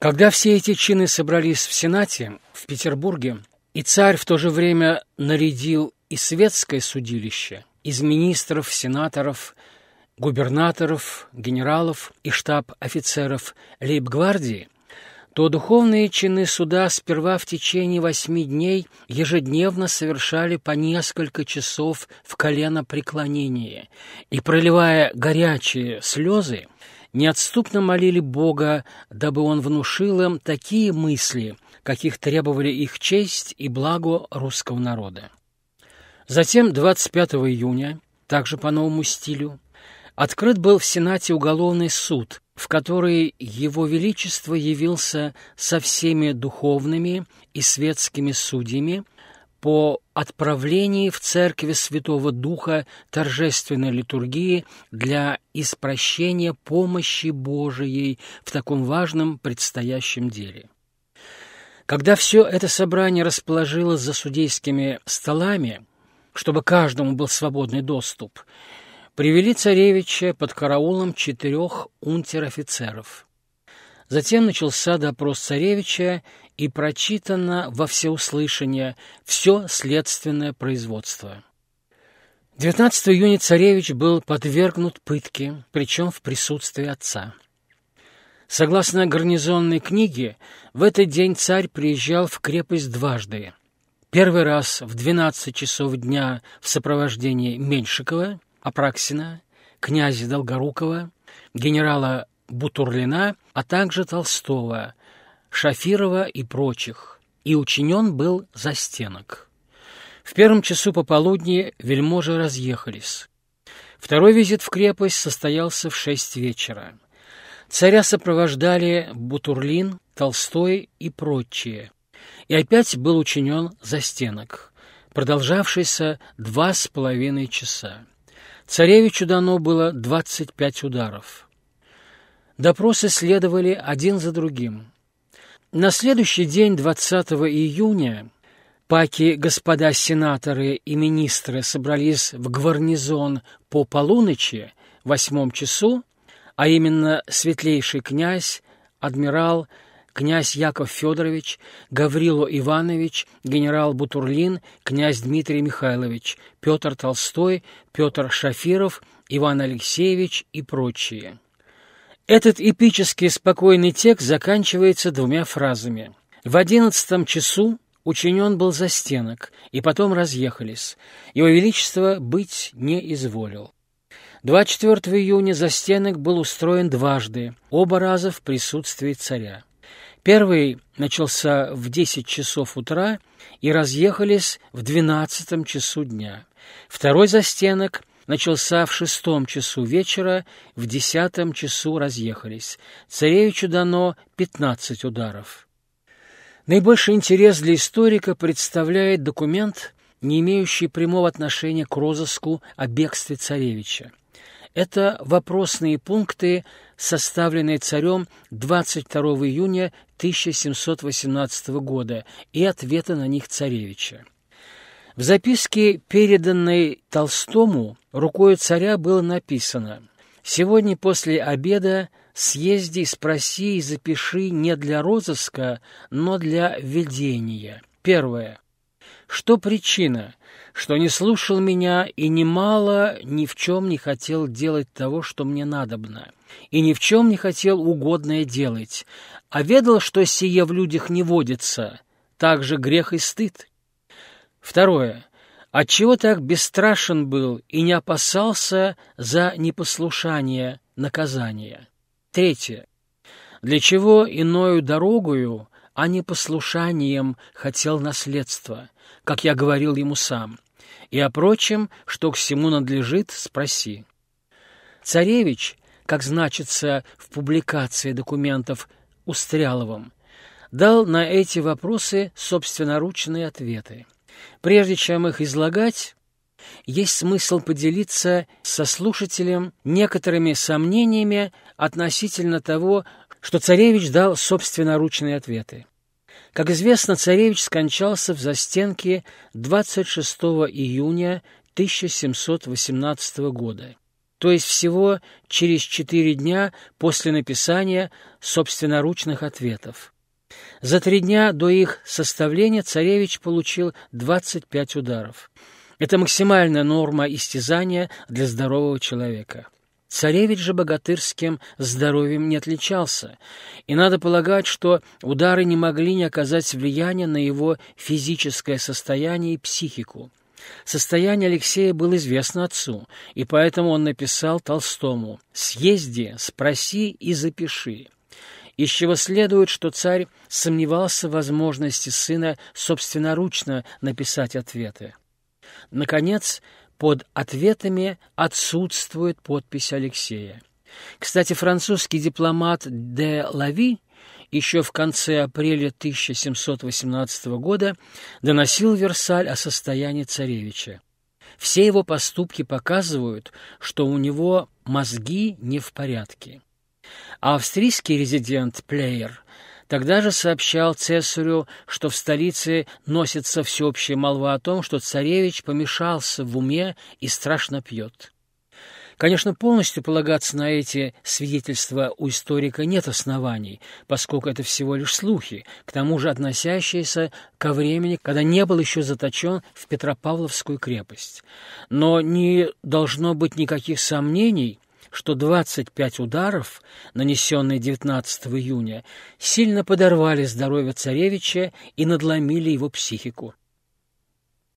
Когда все эти чины собрались в Сенате, в Петербурге, и царь в то же время нарядил и светское судилище из министров, сенаторов, губернаторов, генералов и штаб-офицеров лейб-гвардии, то духовные чины суда сперва в течение восьми дней ежедневно совершали по несколько часов в колено преклонение и, проливая горячие слезы, неотступно молили Бога, дабы Он внушил им такие мысли, каких требовали их честь и благо русского народа. Затем 25 июня, также по новому стилю, открыт был в Сенате уголовный суд, в который Его Величество явился со всеми духовными и светскими судьями по отправлении в Церкви Святого Духа торжественной литургии для испрощения помощи Божией в таком важном предстоящем деле. Когда все это собрание расположилось за судейскими столами, чтобы каждому был свободный доступ, привели царевича под караулом четырех унтер-офицеров. Затем начался допрос царевича и прочитано во всеуслышание все следственное производство. 19 июня царевич был подвергнут пытке, причем в присутствии отца. Согласно гарнизонной книге, в этот день царь приезжал в крепость дважды. Первый раз в 12 часов дня в сопровождении Меньшикова, Апраксина, князя Долгорукова, генерала Бутурлина, а также Толстого, Шафирова и прочих, и учинен был за стенок. В первом часу пополудни вельможи разъехались. Второй визит в крепость состоялся в шесть вечера. Царя сопровождали Бутурлин, Толстой и прочие. И опять был учинен застенок, продолжавшийся два с половиной часа. Царевичу дано было двадцать пять ударов. Допросы следовали один за другим. На следующий день, 20 июня, паки господа сенаторы и министры собрались в гарнизон по полуночи, восьмом часу, а именно светлейший князь, адмирал, князь Яков Федорович, Гаврило Иванович, генерал Бутурлин, князь Дмитрий Михайлович, Петр Толстой, Петр Шафиров, Иван Алексеевич и прочие. Этот эпический спокойный текст заканчивается двумя фразами. В одиннадцатом часу учинен был за стенок, и потом разъехались. Его Величество быть не изволил. 24 июня за стенок был устроен дважды, оба раза в присутствии царя. Первый начался в 10 часов утра и разъехались в 12 часу дня. Второй застенок начался в шестом часу вечера, в десятом часу разъехались. Царевичу дано пятнадцать ударов. Наибольший интерес для историка представляет документ, не имеющий прямого отношения к розыску о бегстве царевича. Это вопросные пункты, составленные царем 22 июня 1718 года, и ответы на них царевича. В записке, переданной Толстому, рукой царя было написано «Сегодня после обеда съезди, спроси и запиши не для розыска, но для ведения». Первое. Что причина, что не слушал меня и немало ни в чем не хотел делать того, что мне надобно, и ни в чем не хотел угодное делать, а ведал, что сие в людях не водится, также грех и стыд. Второе. Отчего так бесстрашен был и не опасался за непослушание наказания? Третье. Для чего иною дорогою, а не послушанием хотел наследство, как я говорил ему сам? И о прочем, что к всему надлежит, спроси. Царевич, как значится в публикации документов Устряловым, дал на эти вопросы собственноручные ответы. Прежде чем их излагать, есть смысл поделиться со слушателем некоторыми сомнениями относительно того, что царевич дал собственноручные ответы. Как известно, царевич скончался в застенке 26 июня 1718 года. то есть всего через четыре дня после написания собственноручных ответов. За три дня до их составления царевич получил 25 ударов. Это максимальная норма истязания для здорового человека. Царевич же богатырским здоровьем не отличался, и надо полагать, что удары не могли не оказать влияния на его физическое состояние и психику. Состояние Алексея было известно отцу, и поэтому он написал Толстому «Съезди, спроси и запиши» из чего следует, что царь сомневался в возможности сына собственноручно написать ответы. Наконец, под ответами отсутствует подпись Алексея. Кстати, французский дипломат де Лави еще в конце апреля 1718 года доносил Версаль о состоянии царевича. Все его поступки показывают, что у него мозги не в порядке. Австрийский резидент Плеер Тогда же сообщал цесарю, что в столице носится всеобщая молва о том, что царевич помешался в уме и страшно пьет. Конечно, полностью полагаться на эти свидетельства у историка нет оснований, поскольку это всего лишь слухи, к тому же относящиеся ко времени, когда не был еще заточен в Петропавловскую крепость. Но не должно быть никаких сомнений – что 25 ударов, нанесенные 19 июня, сильно подорвали здоровье царевича и надломили его психику.